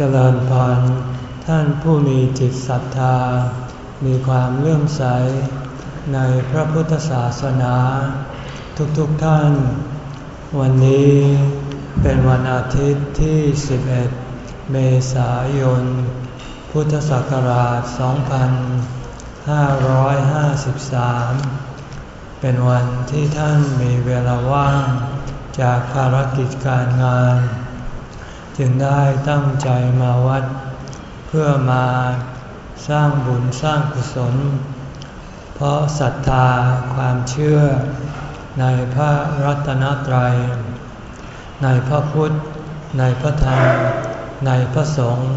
เจริญพรท่านผู้มีจิตศรัทธา มีความเลื่อมใส ในพระพุทธศาสนา ทุกๆทท่าน วันนี้เป็นวันอาทิตย์ที่ 11 เมษายน พุทธศักราช 2553 เป็นวันที่ท่านมีเวลาว่าง จากภารกิจการงาน จึงได้ตั้งใจมาวัด เพื่อมาสร้างบุญสร้างกุศล เพราะศรัทธาความเชื่อในพระรัตนตรัย ในพระพุทธ ในพระธรรม ในพระสงฆ์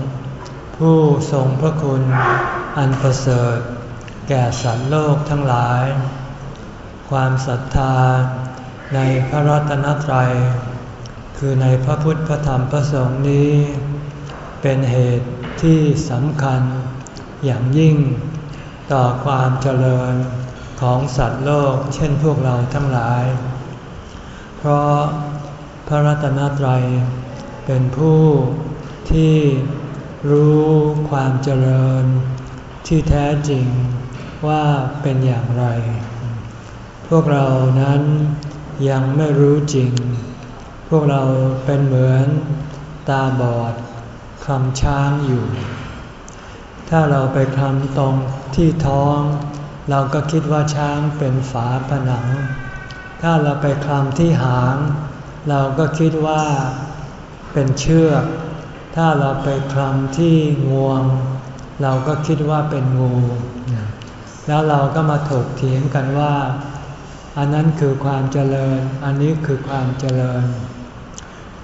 ผู้ทรงพระคุณอันประเสริฐ แก่สัตว์โลกทั้งหลาย ความศรัทธาในพระรัตนตรัย คือในพระพุทธพระธรรมพระสงฆ์นี้ เป็นเหตุที่สำคัญอย่างยิ่งต่อความเจริญของสัตว์โลกเช่นพวกเราทั้งหลาย เพราะพระรัตนตรัยเป็นผู้ที่รู้ความเจริญที่แท้จริงว่าเป็นอย่างไร พวกเรานั้นยังไม่รู้จริง พวกเราเป็นเหมือนตาบอดคลำช้างอยู่ ถ้าเราไปคลำตรงที่ท้อง เราก็คิดว่าช้างเป็นฝาผนัง ถ้าเราไปคลำที่หาง เราก็คิดว่าเป็นเชือก ถ้าเราไปคลำที่งวง เราก็คิดว่าเป็นงู แล้วเราก็มาถกเถียงกันว่า อันนั้นคือความเจริญ อันนี้คือความเจริญ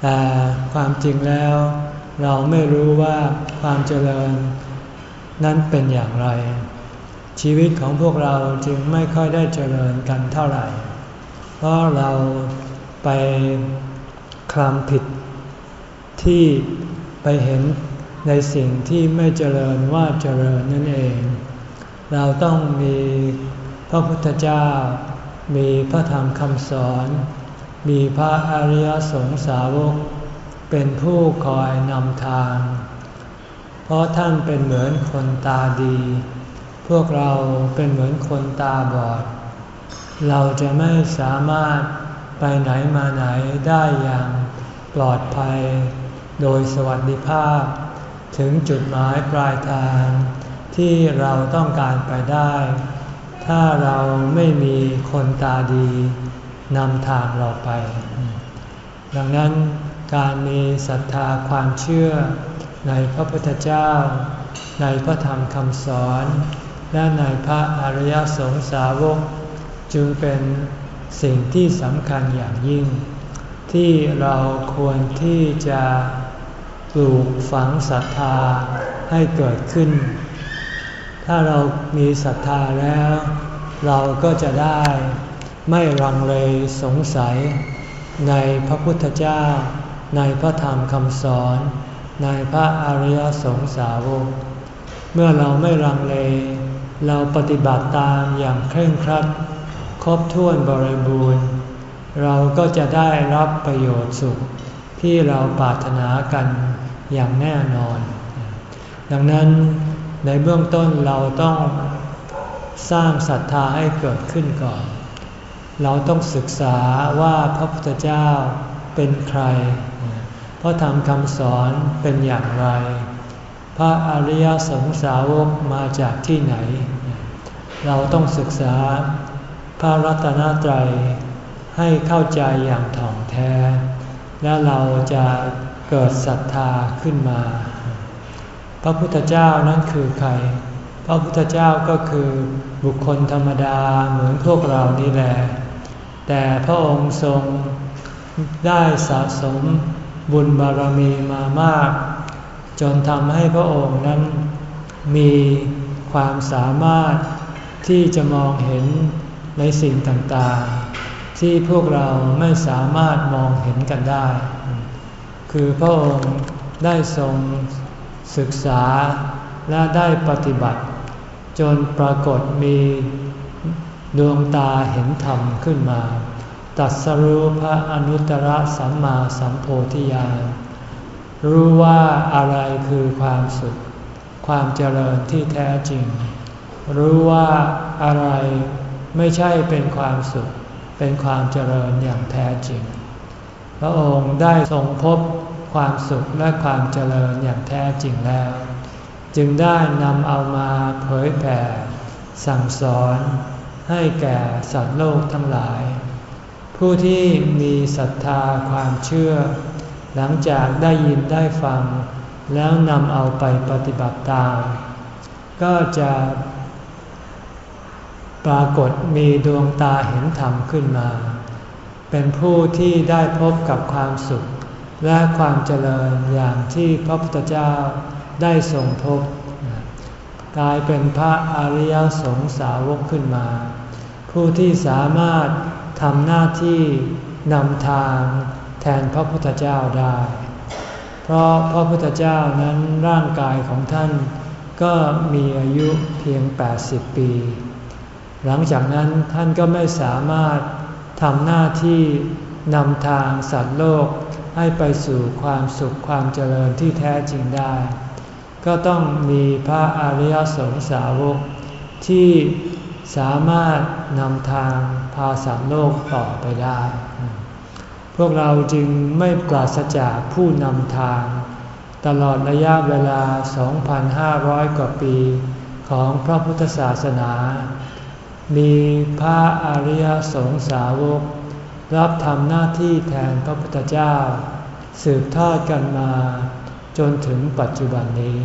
แต่ความจริงแล้ว เราไม่รู้ว่าความเจริญนั้นเป็นอย่างไร ชีวิตของพวกเราจึงไม่ค่อยได้เจริญกันเท่าไหร่ เพราะเราไปคลำผิดที่ไปเห็นในสิ่งที่ไม่เจริญว่าเจริญนั่นเอง เราต้องมีพระพุทธเจ้า มีพระธรรมคำสอน มีพระอริยสงสาวก เป็นผู้คอยนำทาง เพราะท่านเป็นเหมือนคนตาดี พวกเราเป็นเหมือนคนตาบอด เราจะไม่สามารถไปไหนมาไหนได้อย่างปลอดภัย โดยสวัสดิภาพ ถึงจุดหมายปลายทาง ที่เราต้องการไปได้ ถ้าเราไม่มีคนตาดี นำทางเราไป ดังนั้นการมีศรัทธาความเชื่อในพระพุทธเจ้า ในพระธรรมคำสอน และในพระอริยสงสาวก จึงเป็นสิ่งที่สำคัญอย่างยิ่ง ที่เราควรที่จะปลูกฝังศรัทธาให้เกิดขึ้น ถ้าเรามีศรัทธาแล้ว เราก็จะได้ ไม่รังเลสงสัย ในพระพุทธเจ้า ในพระธรรมคำสอน ในพระอริยสงสาวก เมื่อเราไม่รังเล เราปฏิบัติตามอย่างเคร่งครัด ครบถ้วนบริบูรณ์ เราก็จะได้รับประโยชน์สุขที่เราปรารถนากันอย่างแน่นอน ดังนั้นในเบื้องต้นเราต้องสร้างศรัทธาให้เกิดขึ้นก่อน เราต้องศึกษาว่าพระพุทธเจ้าเป็นใคร พระธรรมคำสอนเป็นอย่างไร พระอริยสงสาวกมาจากที่ไหน เราต้องศึกษาพระรัตนตรัยให้เข้าใจอย่างถ่องแท้ และเราจะเกิดศรัทธาขึ้นมา พระพุทธเจ้านั้นคือใคร พระพุทธเจ้าก็คือบุคคลธรรมดาเหมือนพวกเรานี่แหละ แต่พระองค์ทรงได้สะสมบุญบารมีมามาก จนทำให้พระองค์นั้นมีความสามารถที่จะมองเห็นในสิ่งต่างๆ ที่พวกเราไม่สามารถมองเห็นกันได้ คือพระองค์ได้ทรงศึกษาและได้ปฏิบัติ จนปรากฏมี ดวงตาเห็นธรรมขึ้นมา ตัดสรู้พระอนุตตรสัมมาสัมโพธิญาณรู้ว่าอะไรคือความสุข ความเจริญที่แท้จริง รู้ว่าอะไรไม่ใช่เป็นความสุข เป็นความเจริญอย่างแท้จริง พระองค์ได้ทรงพบความสุขและความเจริญอย่างแท้จริงแล้ว จึงได้นำเอามาเผยแผ่สั่งสอน ให้แก่สัตว์โลกทั้งหลาย ผู้ที่มีศรัทธาความเชื่อ หลังจากได้ยินได้ฟัง แล้วนำเอาไปปฏิบัติตาม ก็จะปรากฏมีดวงตาเห็นธรรมขึ้นมา เป็นผู้ที่ได้พบกับความสุข และความเจริญอย่างที่พระพุทธเจ้าได้ทรงพบ กลายเป็นพระอริยสงสาวกขึ้นมา ผู้ที่สามารถทำหน้าที่นำทางแทนพระพุทธเจ้าได้ เพราะพระพุทธเจ้านั้นร่างกายของท่านก็มีอายุเพียง 80 ปี หลังจากนั้นท่านก็ไม่สามารถทำหน้าที่นำทางสัตว์โลกให้ไปสู่ความสุขความเจริญที่แท้จริงได้ ก็ต้องมีพระอริยสงสาวก ที่สามารถนำทางพาสัตว์โลกต่อไปได้ พวกเราจึงไม่ปราศจากผู้นำทาง ตลอดระยะเวลา 2,500 กว่าปีของพระพุทธศาสนา มีพระอริยสงสาวก รับทำหน้าที่แทนพระพุทธเจ้า สืบทอดกันมา จนถึงปัจจุบันนี้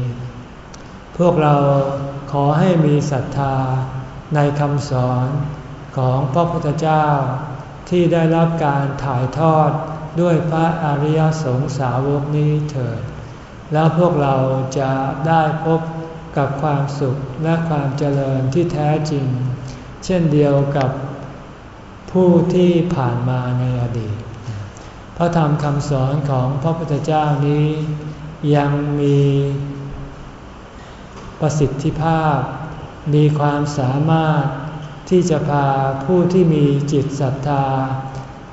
พวกเราขอให้มีศรัทธาในคำสอนของพระพุทธเจ้าที่ได้รับการถ่ายทอดด้วยพระอริยสงสาวกนี้เถิด แล้วพวกเราจะได้พบกับความสุขและความเจริญที่แท้จริง เช่นเดียวกับผู้ที่ผ่านมาในอดีต พระธรรมคำสอนของพระพุทธเจ้านี้ ยังมีประสิทธิภาพ มีความสามารถที่จะพาผู้ที่มีจิตศรัทธา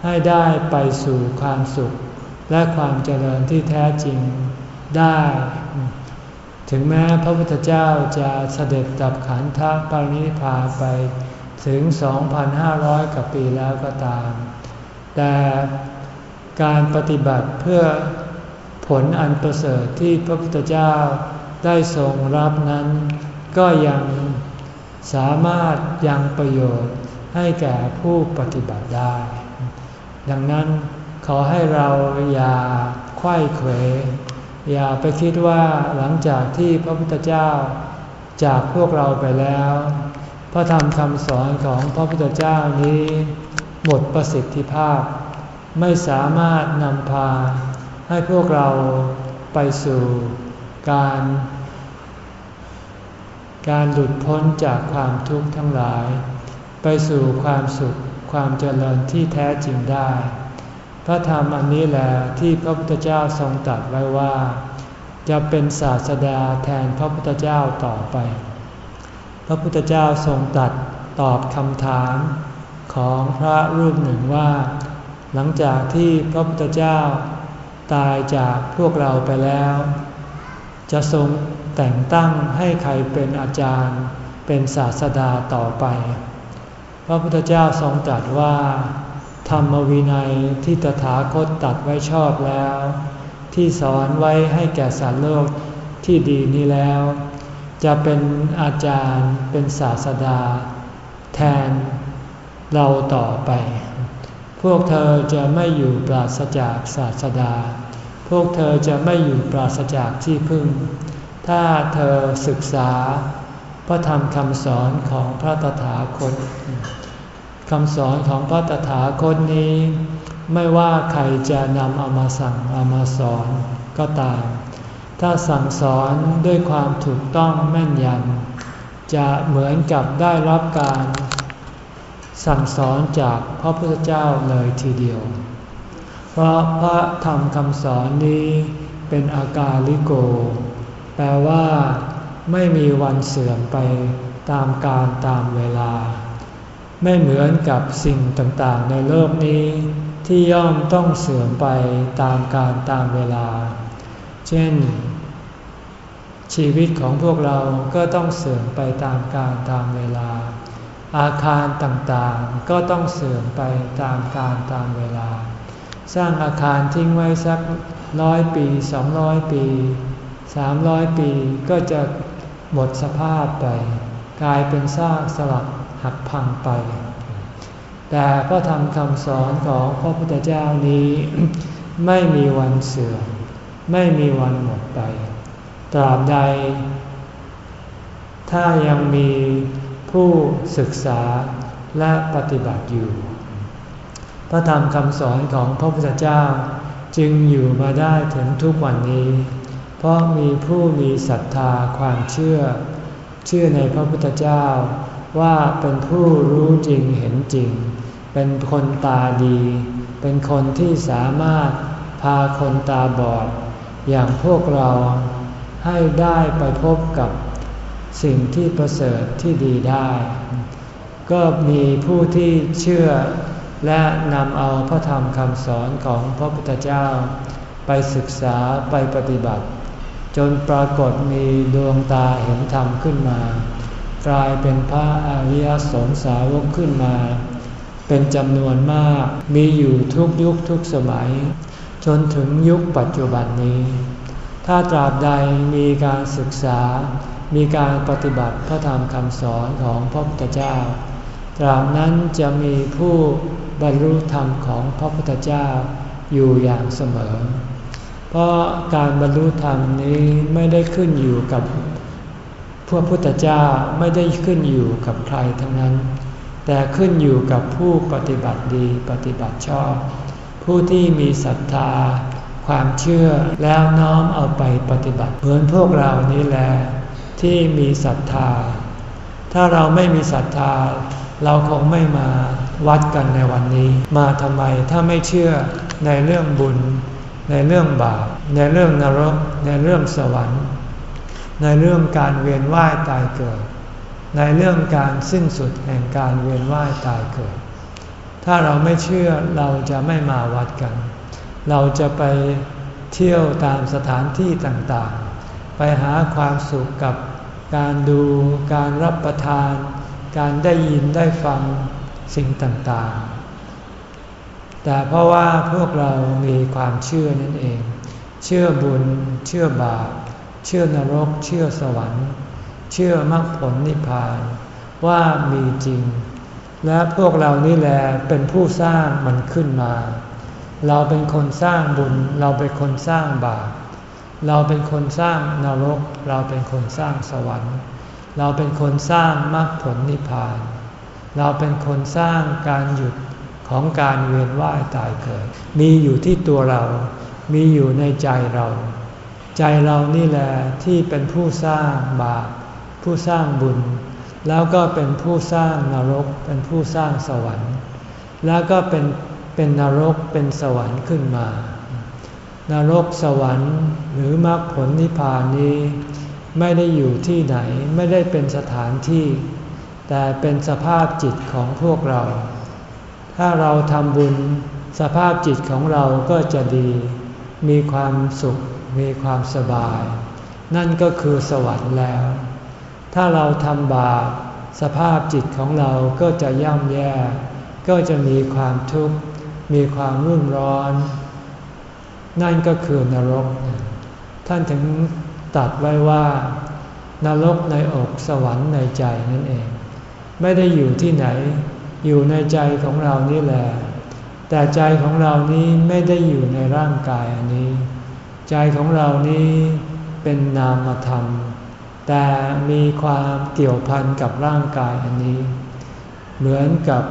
ให้ได้ไปสู่ความสุข และความเจริญที่แท้จริงได้ ถึงแม้พระพุทธเจ้าจะเสด็จดับขันธปรินิพานไปถึง 2,500 กว่าปีแล้วก็ตาม แต่การปฏิบัติเพื่อ ผลอันประเสริฐที่พระพุทธเจ้าได้ทรงรับนั้น ก็ยังสามารถยังประโยชน์ให้แก่ผู้ปฏิบัติได้ ดังนั้นขอให้เราอย่าควยเขวอย่าไปคิดว่าหลังจากที่พระพุทธเจ้าจากพวกเราไปแล้ว พระธรรมคำสอนของพระพุทธเจ้านี้ หมดประสิทธิภาพ ไม่สามารถนำพา ให้พวกเราไปสู่การ การหลุดพ้นจากความทุกข์ทั้งหลาย ไปสู่ความสุขความเจริญที่แท้จริงได้ พระธรรมอันนี้แหละที่พระพุทธเจ้าทรงตรัสไว้ว่า จะเป็นศาสดาแทนพระพุทธเจ้าต่อไป พระพุทธเจ้าทรงตัดตอบคำถามของพระรูปหนึ่งว่า หลังจากที่พระพุทธเจ้า ตายจากพวกเราไปแล้ว จะทรงแต่งตั้งให้ใครเป็นอาจารย์ เป็นศาสดาต่อไป พระพุทธเจ้าทรงตรัสว่า ธรรมวินัยที่ตถาคตตัดไว้ชอบแล้ว ที่สอนไว้ให้แก่สารโลกที่ดีนี้แล้ว จะเป็นอาจารย์เป็นศาสดา แทนเราต่อไป พวกเธอจะไม่อยู่ปราศจากศาสดา พวกเธอจะไม่อยู่ปราศจากที่พึ่ง ถ้าเธอศึกษา พระธรรมคำสอนของพระตถาคตคำสอนของพระตถาคตนี้ ไม่ว่าใครจะนำเอามาสั่งเอามาสอนก็ตาม ถ้าสั่งสอนด้วยความถูกต้องแม่นยำจะเหมือนกับได้รับการสั่งสอนจากพระพุทธเจ้าเลยทีเดียว ราะพระธรรมคำสอนนี้เป็นอากาลิโก แปลว่าไม่มีวันเสื่อมไปตามการตามเวลา ไม่เหมือนกับสิ่งต่างๆในโลกนี้ ที่ย่อมต้องเสื่อมไปตามการตามเวลา เช่น ชีวิตของพวกเราก็ต้องเสื่อมไปตามกาลตามเวลา อาคารต่างๆก็ต้องเสื่อมไปตามกาลตามเวลา สร้างอาคารทิ้งไว้สักร้อยปีสองร้อยปีสามร้อยปีก็จะหมดสภาพไป กลายเป็นซากสลักหักพังไป แต่พระธรรมคำสอนของพระพุทธเจ้านี้ ไม่มีวันเสื่อมไม่มีวันหมดไป ตราบใด ถ้ายังมีผู้ศึกษาและปฏิบัติอยู่ พระธรรมคำสอนของพระพุทธเจ้า จึงอยู่มาได้ถึงทุกวันนี้ เพราะมีผู้มีศรัทธาความเชื่อ เชื่อในพระพุทธเจ้า ว่าเป็นผู้รู้จริงเห็นจริง เป็นคนตาดี เป็นคนที่สามารถพาคนตาบอด อย่างพวกเราให้ได้ไปพบกับสิ่งที่ประเสริฐที่ดีได้ ก็มีผู้ที่เชื่อ และนำเอาพระธรรมคำสอนของพระพุทธเจ้า ไปศึกษาไปปฏิบัติ จนปรากฏมีดวงตาเห็นธรรมขึ้นมา กลายเป็นพระอริยสงสาวกขึ้นมา เป็นจำนวนมากมีอยู่ทุกยุคทุกสมัย จนถึงยุคปัจจุบันนี้ ถ้าตราบใดมีการศึกษา มีการปฏิบัติพระธรรมคำสอนของพระพุทธเจ้าตราบนั้นจะมีผู้ บรรลุธรรมของพระพุทธเจ้าอยู่อย่างเสมอ เพราะการบรรลุธรรมนี้ไม่ได้ขึ้นอยู่กับพระพุทธเจ้าไม่ได้ขึ้นอยู่กับใครทั้งนั้น แต่ขึ้นอยู่กับผู้ปฏิบัติดีปฏิบัติชอบ ผู้ที่มีศรัทธา ความเชื่อแล้วน้อมเอาไปปฏิบัติเหมือนพวกเรานี้แหละที่มีศรัทธา ถ้าเราไม่มีศรัทธา เราคงไม่มา วัดกันในวันนี้ มาทำไมถ้าไม่เชื่อในเรื่องบุญ ในเรื่องบาปในเรื่องนรก ในเรื่องสวรรค์ ในเรื่องการเวียนว่ายตายเกิด ในเรื่องการสิ้นสุดแห่งการเวียนว่ายตายเกิด ถ้าเราไม่เชื่อเราจะไม่มาวัดกัน เราจะไปเที่ยวตามสถานที่ต่างๆ ไปหาความสุขกับการดู การรับประทาน การได้ยินได้ฟัง สิ่งต่างๆ แต่เพราะว่าพวกเรามีความเชื่อนั่นเอง เชื่อบุญ เชื่อบาป เชื่อนรก เชื่อสวรรค์ เชื่อมรรคผลนิพพาน ว่ามีจริง และพวกเรานี่แหละเป็นผู้สร้างมันขึ้นมา เราเป็นคนสร้างบุญ เราเป็นคนสร้างบาป เราเป็นคนสร้างนรก เราเป็นคนสร้างสวรรค์ เราเป็นคนสร้างมรรคผลนิพพานเราเป็นคนสร้างการหยุดของการเวียนว่ายตายเกิด มีอยู่ที่ตัวเรา มีอยู่ในใจเรา ใจเรานี่แหละที่เป็นผู้สร้างบาป ผู้สร้างบุญ แล้วก็เป็นผู้สร้างนรก เป็นผู้สร้างสวรรค์ แล้วก็เป็นเป็นนรกเป็นสวรรค์ขึ้นมา นรกสวรรค์หรือมรรคผลนิพพานนี้ ไม่ได้อยู่ที่ไหนไม่ได้เป็นสถานที่ แต่เป็นสภาพจิตของพวกเรา ถ้าเราทำบุญสภาพจิตของเราก็จะดี มีความสุข มีความสบาย นั่นก็คือสวรรค์แล้ว ถ้าเราทำบาปสภาพจิตของเราก็จะย่ำแย่ ก็จะมีความทุกข์ มีความรุ่นร้อน นั่นก็คือนรก ท่านถึงตัดไว้ว่า นรกในอกสวรรค์ในใจนั่นเอง ไม่ได้อยู่ที่ไหน อยู่ในใจของเรานี่แหละ แต่ใจของเรานี้ไม่ได้อยู่ในร่างกายอันนี้ ใจของเรานี้เป็นนามธรรม แต่มีความเกี่ยวพันกับร่างกายอันนี้ เหมือนกับ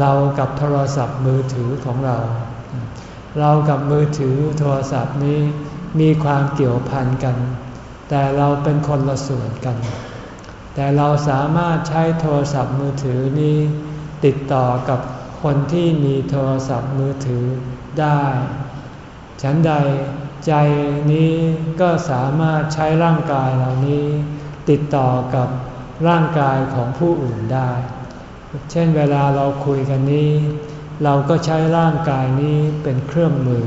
เรากับโทรศัพท์มือถือของเรา เรากับมือถือโทรศัพท์นี้มีความเกี่ยวพันกัน แต่เราเป็นคนละส่วนกัน แต่เราสามารถใช้โทรศัพท์มือถือนี้ ติดต่อกับคนที่มีโทรศัพท์มือถือได้ ฉันใดใจนี้ก็สามารถใช้ร่างกายเหล่านี้ ติดต่อกับร่างกายของผู้อื่นได้ เช่นเวลาเราคุยกันนี้ เราก็ใช้ร่างกายนี้เป็นเครื่องมือ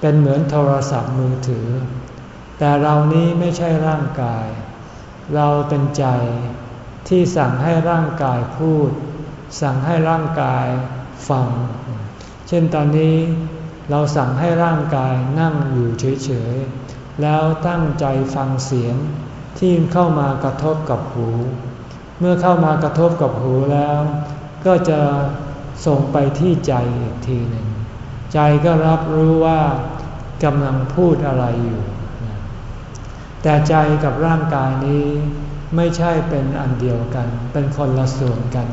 เป็นเหมือนโทรศัพท์มือถือ แต่เรานี้ไม่ใช่ร่างกาย เราเป็นใจที่สั่งให้ร่างกายพูด สั่งให้ร่างกายฟัง เช่นตอนนี้เราสั่งให้ร่างกายนั่งอยู่เฉยๆ แล้วตั้งใจฟังเสียงที่เข้ามากระทบกับหู เมื่อเข้ามากระทบกับหูแล้ว ก็จะส่งไปที่ใจอีกทีหนึ่ง ใจก็รับรู้ว่ากำลังพูดอะไรอยู่ แต่ใจกับร่างกายนี้ไม่ใช่เป็นอันเดียวกัน เป็นคนละส่วนกัน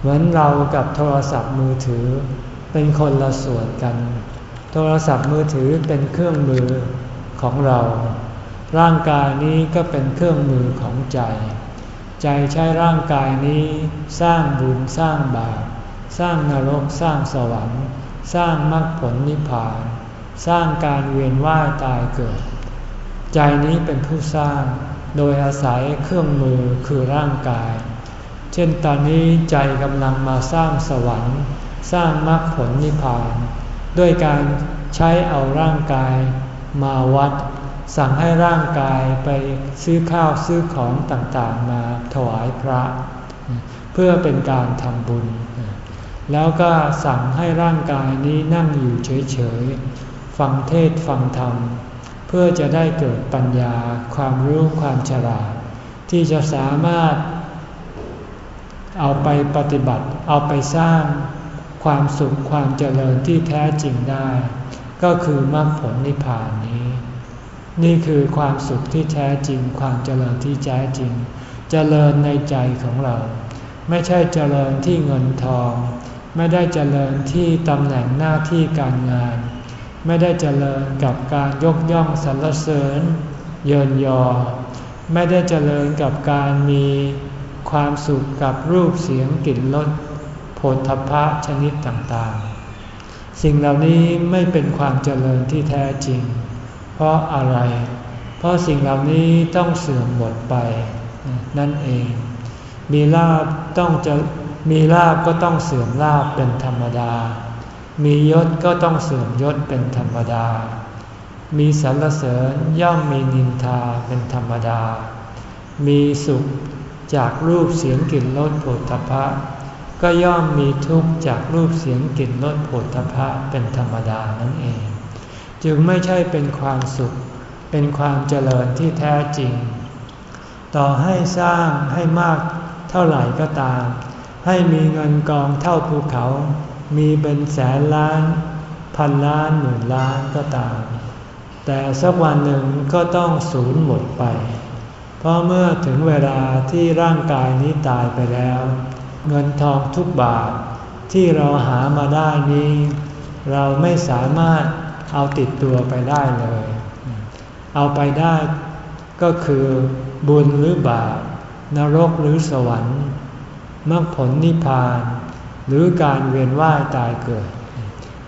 เหมือนเรากับโทรศัพท์มือถือ เป็นคนละส่วนกัน โทรศัพท์มือถือเป็นเครื่องมือของเรา ร่างกายนี้ก็เป็นเครื่องมือของใจ ใจใช้ร่างกายนี้สร้างบุญสร้างบาปสร้างนรกสร้างสวรรค์ สร้างมรรคผลนิพพาน สร้างการเวียนว่ายตายเกิด ใจนี้เป็นผู้สร้าง โดยอาศัยเครื่องมือคือร่างกาย เช่นตอนนี้ใจกำลังมาสร้างสวรรค์ สร้างมรรคผลนิพพาน ด้วยการใช้เอาร่างกายมาวัด สั่งให้ร่างกายไปซื้อข้าวซื้อของต่างๆ มาถวายพระ เพื่อเป็นการทำบุญ แล้วก็สั่งให้ร่างกายนี้นั่งอยู่เฉยๆ ฟังเทศฟังธรรม พื่อจะได้เกิดปัญญาความรู้ความฉลาด ที่จะสามารถ เอาไปปฏิบัติ เอาไปสร้างความสุขความเจริญที่แท้จริงได้ ก็คือมรรคผลนิพพานนี้ นี่คือความสุขที่แท้จริง ความเจริญที่แท้จริง เจริญในใจของเรา ไม่ใช่เจริญที่เงินทอง ไม่ได้เจริญที่ตำแหน่งหน้าที่การงาน ไม่ได้เจริญกับการยกย่องสรรเสริญ เยินยอ ไม่ได้เจริญกับการมีความสุขกับรูปเสียงกลิ่นรสผลทพะชนิดต่างๆ สิ่งเหล่านี้ไม่เป็นความเจริญที่แท้จริง เพราะอะไร เพราะสิ่งเหล่านี้ต้องเสื่อมหมดไป นั่นเอง มีลาบต้องจะมีลาบก็ต้องเสื่อมลาบเป็นธรรมดา มียศก็ต้องเสื่อมยศเป็นธรรมดา มีสรรเสริญย่อมมีนินทาเป็นธรรมดา มีสุขจากรูปเสียงกลิ่นรสผลตภะก็ย่อมมีทุกข์จากรูปเสียงกลิ่นรสผลตภะเป็นธรรมดานั่นเอง จึงไม่ใช่เป็นความสุข เป็นความเจริญที่แท้จริง ต่อให้สร้างให้มากเท่าไหร่ก็ตาม ให้มีเงินกองเท่าภูเขา มีเป็นแสนล้านพันล้านหมื่นล้านก็ตาม แต่สักวันหนึ่งก็ต้องสูญหมดไป เพราะเมื่อถึงเวลาที่ร่างกายนี้ตายไปแล้ว เงินทองทุกบาทที่เราหามาได้นี้ เราไม่สามารถเอาติดตัวไปได้เลย เอาไปได้ก็คือบุญหรือบาปนรกหรือสวรรค์มรรคผลนิพพาน หรือการเวียนว่ายตายเกิด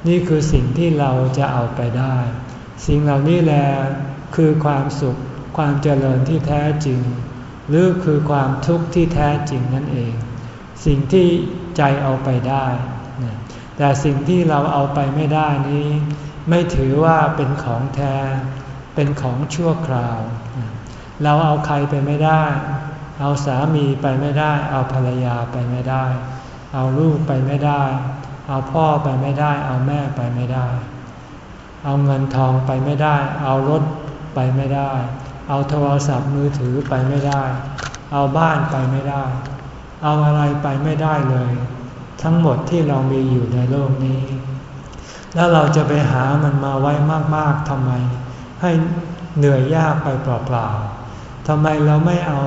นี่คือสิ่งที่เราจะเอาไปได้ สิ่งเหล่านี้แหละคือความสุขความเจริญที่แท้จริง หรือคือความทุกข์ที่แท้จริงนั่นเอง สิ่งที่ใจเอาไปได้ แต่สิ่งที่เราเอาไปไม่ได้นี้ ไม่ถือว่าเป็นของแท้ เป็นของชั่วคราว เราเอาใครไปไม่ได้ เอาสามีไปไม่ได้ เอาภรรยาไปไม่ได้ เอาลูกไปไม่ได้ เอาพ่อไปไม่ได้ เอาแม่ไปไม่ได้ เอาเงินทองไปไม่ได้ เอารถไปไม่ได้ เอาโทรศัพท์มือถือไปไม่ได้ เอาบ้านไปไม่ได้ เอาอะไรไปไม่ได้เลย ทั้งหมดที่เรามีอยู่ในโลกนี้ แล้วเราจะไปหามันมาไว้มากๆทำไม ให้เหนื่อยยากไปเปล่าๆทำไมเราไม่เอา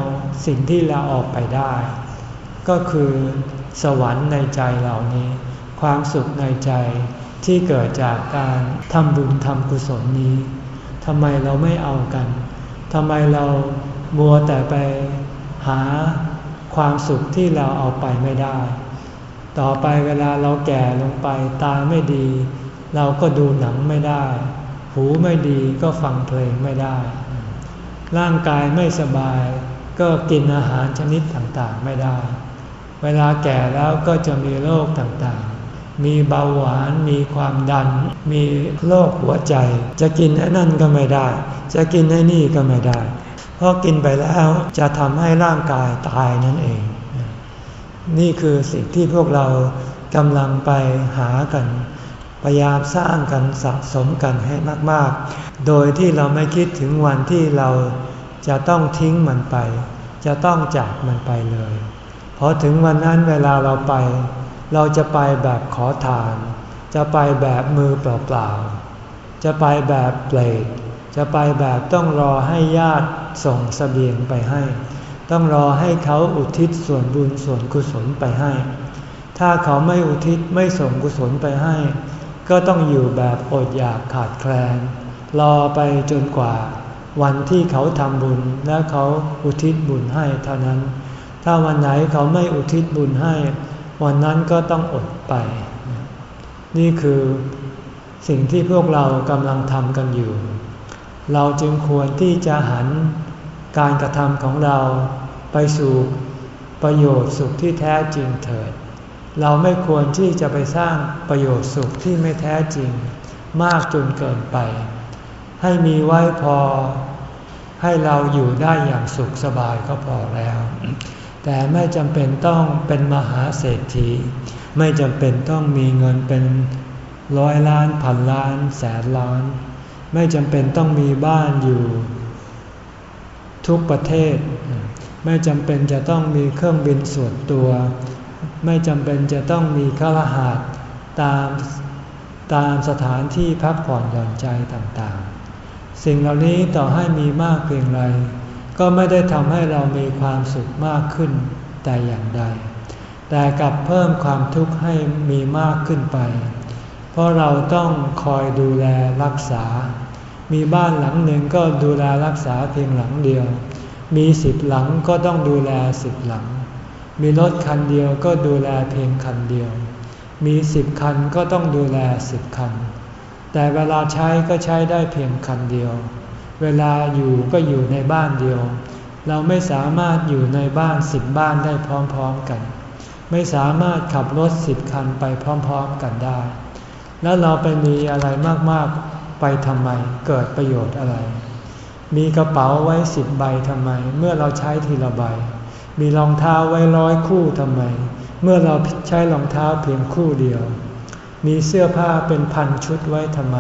สิ่งที่เราออกไปได้ ก็คือ สวรรค์ในใจเหล่านี้ ความสุขในใจที่เกิดจากการทำบุญทำกุศลนี้ทำไมเราไม่เอากันทำไมเรามัวแต่ไปหาความสุขที่เราเอาไปไม่ได้ ต่อไปเวลาเราแก่ลงไปตาไม่ดี เราก็ดูหนังไม่ได้ หูไม่ดีก็ฟังเพลงไม่ได้ ร่างกายไม่สบาย ก็กินอาหารชนิดต่างๆไม่ได้ เวลาแก่แล้วก็จะมีโรคต่างๆ มีเบาหวาน มีความดัน มีโรคหัวใจ จะกินไอ้นั่นก็ไม่ได้ จะกินไอ้นี่ก็ไม่ได้ เพราะกินไปแล้วจะทำให้ร่างกายตายนั่นเอง นี่คือสิ่งที่พวกเรากำลังไปหากัน พยายามสร้างกันสะสมกันให้มากๆ โดยที่เราไม่คิดถึงวันที่เราจะต้องทิ้งมันไป จะต้องจากมันไปเลย พอถึงวันนั้นเวลาเราไป เราจะไปแบบขอทาน จะไปแบบมือเปล่าๆ จะไปแบบเปลดจะไปแบบต้องรอให้ญาติส่งสเสบียงไปให้ ต้องรอให้เขาอุทิศส่วนบุญส่วนกุศลไปให้ ถ้าเขาไม่อุทิศไม่ส่งกุศลไปให้ ก็ต้องอยู่แบบอดอยากขาดแคลน รอไปจนกว่า วันที่เขาทำบุญและเขาอุทิศบุญให้เท่านั้น ถ้าวันไหนเขาไม่อุทิศบุญให้ วันนั้นก็ต้องอดไป นี่คือสิ่งที่พวกเรากำลังทำกันอยู่ เราจึงควรที่จะหันการกระทำของเราไปสู่ประโยชน์สุขที่แท้จริงเถิด เราไม่ควรที่จะไปสร้างประโยชน์สุขที่ไม่แท้จริง มากจนเกินไป ให้มีไว้พอให้เราอยู่ได้อย่างสุขสบายก็พอแล้ว แต่ไม่จำเป็นต้องเป็นมหาเศรษฐี ไม่จำเป็นต้องมีเงินเป็นร้อยล้านพันล้านแสนล้าน ไม่จำเป็นต้องมีบ้านอยู่ ทุกประเทศ ไม่จำเป็นจะต้องมีเครื่องบินส่วนตัว ไม่จำเป็นจะต้องมีข้าราชการตามตามสถานที่พักผ่อนหย่อนใจต่างๆ สิ่งเหล่านี้ต่อให้มีมากเพียงไร ก็ไม่ได้ทำให้เรามีความสุขมากขึ้นแต่อย่างใด แต่กลับเพิ่มความทุกข์ให้มีมากขึ้นไป เพราะเราต้องคอยดูแลรักษา มีบ้านหลังหนึ่งก็ดูแลรักษาเพียงหลังเดียว มีสิบหลังก็ต้องดูแลสิบหลัง มีรถคันเดียวก็ดูแลเพียงคันเดียว มีสิบคันก็ต้องดูแลสิบคัน แต่เวลาใช้ก็ใช้ได้เพียงคันเดียว เวลาอยู่ก็อยู่ในบ้านเดียว เราไม่สามารถอยู่ในบ้านสิบบ้านได้พร้อมๆกัน ไม่สามารถขับรถสิบคันไปพร้อมๆกันได้ แล้วเราไปมีอะไรมากๆไปทำไม เกิดประโยชน์อะไร มีกระเป๋าไว้สิบใบทำไม เมื่อเราใช้ทีละใบ มีรองเท้าไว้ร้อยคู่ทำไม เมื่อเราใช้รองเท้าเพียงคู่เดียว มีเสื้อผ้าเป็นพันชุดไว้ทำไม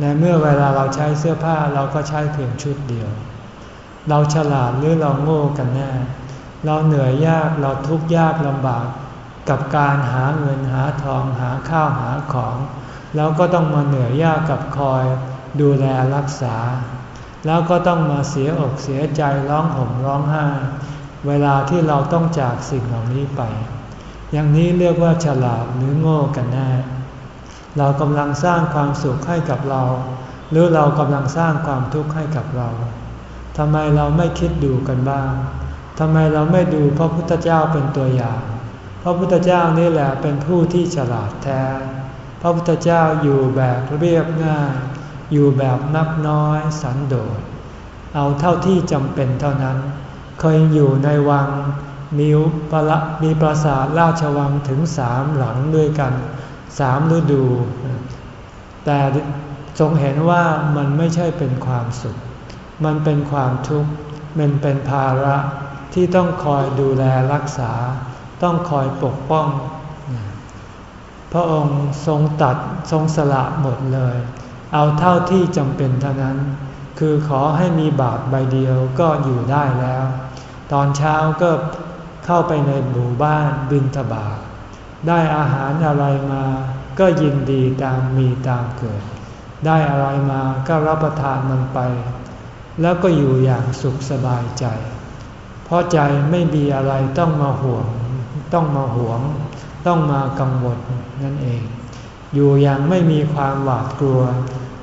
ในเมื่อเวลาเราใช้เสื้อผ้าเราก็ใช้เพียงชุดเดียว เราฉลาดหรือเราโง่กันแน่ เราเหนื่อยยากเราทุกข์ยากลำบาก กับการหาเงินหาทองหาข้าวหาของแล้วก็ต้องมาเหนื่อยยากกับคอย ดูแลรักษา แล้วก็ต้องมาเสียอกเสียใจร้องห่มร้องไห้เวลาที่เราต้องจากสิ่งเหล่านี้ไป อย่างนี้เรียกว่าฉลาดหรือโง่กันแน่ เรากำลังสร้างความสุขให้กับเรา หรือเรากำลังสร้างความทุกข์ให้กับเราทำไมเราไม่คิดดูกันบ้างทำไมเราไม่ดูพระพุทธเจ้าเป็นตัวอย่าง พระพุทธเจ้านี่แหละเป็นผู้ที่ฉลาดแท้ พระพุทธเจ้าอยู่แบบเรียบง่าย อยู่แบบนับน้อยสันโดษ เอาเท่าที่จำเป็นเท่านั้น เคยอยู่ในวังมีปละมีปราสาทราชวังถึงสามหลังด้วยกัน สามฤดู แต่ทรงเห็นว่ามันไม่ใช่เป็นความสุข มันเป็นความทุกข์มันเป็นภาระที่ต้องคอยดูแลรักษา ต้องคอยปกป้อง พระองค์ทรงตัดทรงสละหมดเลย เอาเท่าที่จำเป็นเท่านั้น คือขอให้มีบาทใบเดียวก็อยู่ได้แล้ว ตอนเช้าก็เข้าไปในหมู่บ้านบินทบาท ได้อาหารอะไรมาก็ยินดีตามมีตามเกิด ได้อะไรมาก็รับประทานมันไป แล้วก็อยู่อย่างสุขสบายใจ เพราะใจไม่มีอะไรต้องมาห่วง ต้องมาห่วง ต้องมากังวลนั่นเอง อยู่อย่างไม่มีความหวาดกลัว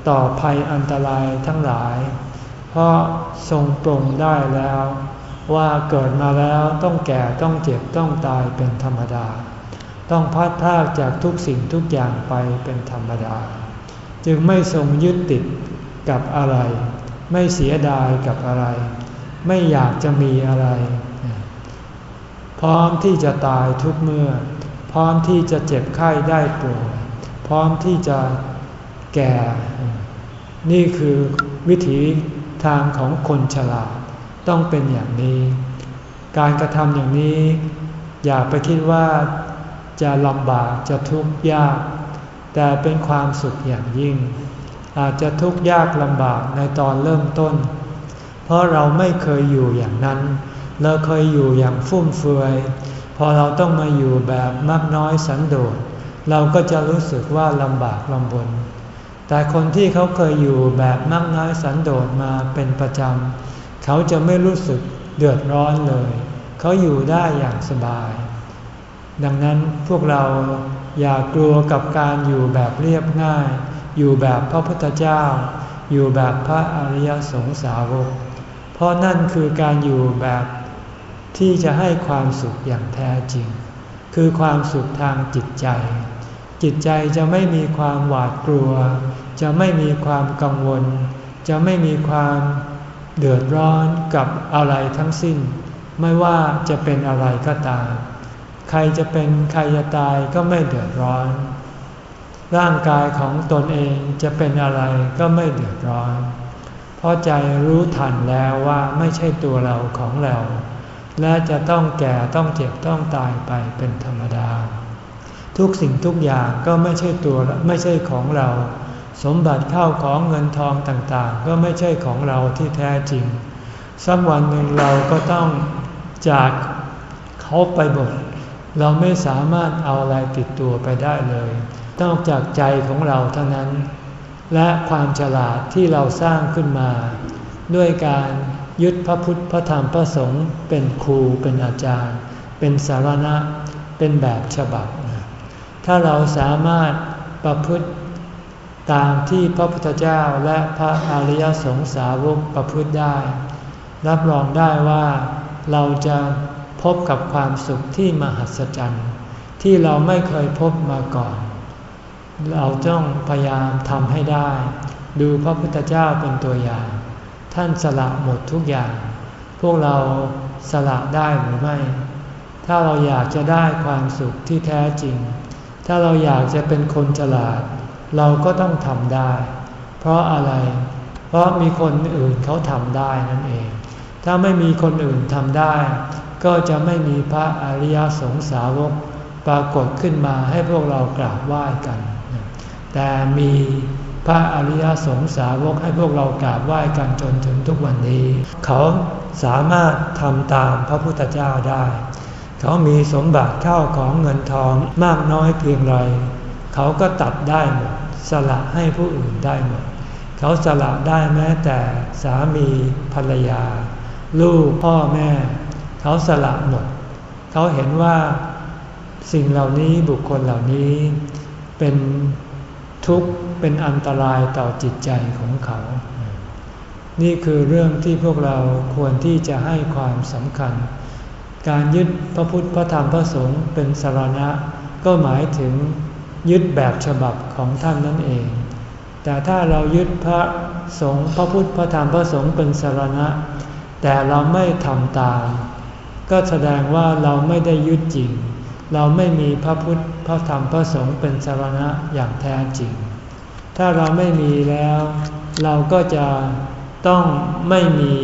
ต่อภัยอันตรายทั้งหลาย เพราะทรงปรงได้แล้ว ว่าเกิดมาแล้วต้องแก่ต้องเจ็บต้องตายเป็นธรรมดา ต้องพัดพากจากทุกสิ่งทุกอย่างไปเป็นธรรมดา จึงไม่ทรงยึดติดกับอะไร ไม่เสียดายกับอะไร ไม่อยากจะมีอะไร พร้อมที่จะตายทุกเมื่อ พร้อมที่จะเจ็บไข้ได้ป่วยพร้อมที่จะแก่ นี่คือวิถีทางของคนฉลาดต้องเป็นอย่างนี้ การกระทำอย่างนี้ อย่าไปคิดว่า จะลำบากจะทุกข์ยาก แต่เป็นความสุขอย่างยิ่ง อาจจะทุกข์ยากลำบากในตอนเริ่มต้น เพราะเราไม่เคยอยู่อย่างนั้น เราเคยอยู่อย่างฟุ่มเฟือย พอเราต้องมาอยู่แบบมากน้อยสันโดษเราก็จะรู้สึกว่าลำบากลำบน แต่คนที่เขาเคยอยู่แบบมากน้อยสันโดษมาเป็นประจำ เขาจะไม่รู้สึกเดือดร้อนเลย เขาอยู่ได้อย่างสบาย ดังนั้นพวกเราอย่ากลัวกับการอยู่แบบเรียบง่าย อยู่แบบพระพุทธเจ้า อยู่แบบพระอริยสงสาวก เพราะนั่นคือการอยู่แบบที่จะให้ความสุขอย่างแท้จริง คือความสุขทางจิตใจ จิตใจจะไม่มีความหวาดกลัว จะไม่มีความกังวล จะไม่มีความเดือดร้อนกับอะไรทั้งสิ้น ไม่ว่าจะเป็นอะไรก็ตาม ใครจะเป็นใครจะตายก็ไม่เดือดร้อน ร่างกายของตนเองจะเป็นอะไรก็ไม่เดือดร้อน เพราะใจรู้ทันแล้วว่าไม่ใช่ตัวเราของเรา และจะต้องแก่ต้องเจ็บต้องตายไปเป็นธรรมดา ทุกสิ่งทุกอย่างก็ไม่ใช่ตัวไม่ใช่ของเรา สมบัติเข้าของเงินทองต่างๆ ก็ไม่ใช่ของเราที่แท้จริง สักวันหนึ่งเราก็ต้องจากเขาไปหมด เราไม่สามารถเอาอะไรติดตัวไปได้เลยต้องจากใจของเราเท่านั้น และความฉลาดที่เราสร้างขึ้นมา ด้วยการยึดพระพุทธพระธรรมพระสงฆ์เป็นครูเป็นอาจารย์ เป็นสารณะ เป็นแบบฉบับ ถ้าเราสามารถประพฤติตามที่พระพุทธเจ้าและพระอริยสงสาวกประพฤติได้ รับรองได้ว่าเราจะ พบกับความสุขที่มหัศจรรย์ ที่เราไม่เคยพบมาก่อน เราต้องพยายามทำให้ได้ ดูพระพุทธเจ้าเป็นตัวอย่าง ท่านสละหมดทุกอย่าง พวกเราสละได้หรือไม่ ถ้าเราอยากจะได้ความสุขที่แท้จริง ถ้าเราอยากจะเป็นคนฉลาด เราก็ต้องทำได้ เพราะอะไร เพราะมีคนอื่นเขาทำได้นั่นเอง ถ้าไม่มีคนอื่นทำได้ ก็จะไม่มีพระอริยสงสาวกปรากฏขึ้นมาให้พวกเรากราบไหว้กัน แต่มีพระอริยสงสาวกให้พวกเรากราบไหว้กันจนถึงทุกวันนี้ เขาสามารถทำตามพระพุทธเจ้าได้ เขามีสมบัติเข้าของเงินทองมากน้อยเพียงไร เขาก็ตัดได้หมดสละให้ผู้อื่นได้หมด เขาสละได้แม้แต่สามีภรรยา ลูกพ่อแม่ เขาสละหมด เขาเห็นว่าสิ่งเหล่านี้บุคคลเหล่านี้ เป็นทุกข์เป็นอันตรายต่อจิตใจของเขา นี่คือเรื่องที่พวกเราควรที่จะให้ความสำคัญ การยึดพระพุทธพระธรรมพระสงฆ์เป็นสารณะ ก็หมายถึงยึดแบบฉบับของท่านนั่นเอง แต่ถ้าเรายึดพระสงฆ์พระพุทธพระธรรมพระสงฆ์เป็นสารณะ แต่เราไม่ทำตาม ก็แสดงว่าเราไม่ได้ยึดจริง เราไม่มีพระพุทธ พระธรรม พระสงฆ์เป็นสารณะอย่างแท้จริง ถ้าเราไม่มีแล้ว เราก็จะต้องไม่มี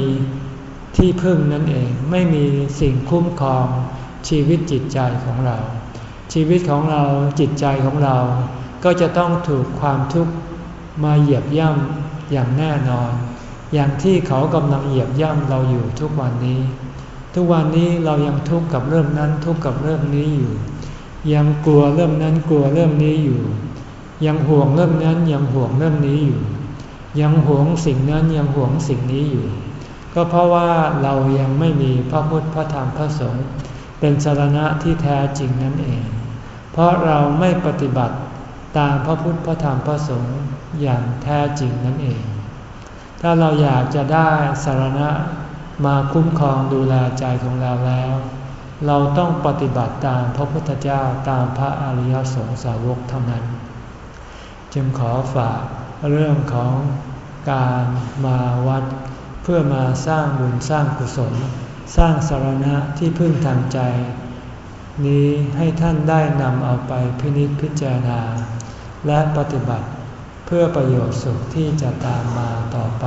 ที่พึ่งนั่นเอง ไม่มีสิ่งคุ้มครองชีวิตจิตใจของเรา ชีวิตของเราจิตใจของเรา ก็จะต้องถูกความทุกข์มาเหยียบย่ำอย่างแน่นอน อย่างที่เขากำลังเหยียบย่ำเราอยู่ทุกวันนี้ ทุกวันนี้เรายังทุกข์กับเรื่องนั้นทุกข์กับเรื่องนี้อยู่ ยังกลัวเรื่องนั้นกลัวเรื่องนี้อยู่ ยังห่วงเรื่องนั้นยังห่วงเรื่องนี้อยู่ ยังห่วงสิ่งนั้นยังห่วงสิ่งนี้อยู่ ก็เพราะว่าเรายังไม่มีพระพุทธพระธรรมพระสงฆ์เป็นสารณะที่แท้จริงนั่นเอง เพราะเราไม่ปฏิบัติตามพระพุทธพระธรรมพระสงฆ์อย่างแท้จริงนั่นเอง ถ้าเราอยากจะได้สารณะ มาคุ้มครองดูแลใจของเราแล้ว เราต้องปฏิบัติตามพระพุทธเจ้าตามพระอริยสงสาวกเท่านั้น จึงขอฝากเรื่องของการมาวัด เพื่อมาสร้างบุญสร้างกุศล สร้างสารณะที่พึ่งทางใจ นี้ให้ท่านได้นำเอาไปพินิจพิจารณา และปฏิบัติเพื่อประโยชน์สุขที่จะตามมาต่อไป